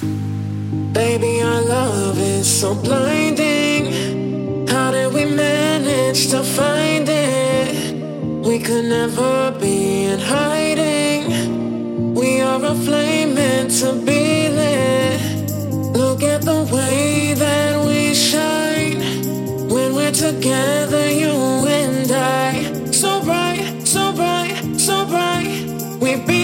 baby our love is so blinding. How did we manage to find it? We could never be in hiding. We are a flame meant to be lit. Look at the way that we shine. When we're together you and I. So bright so bright so bright. We've been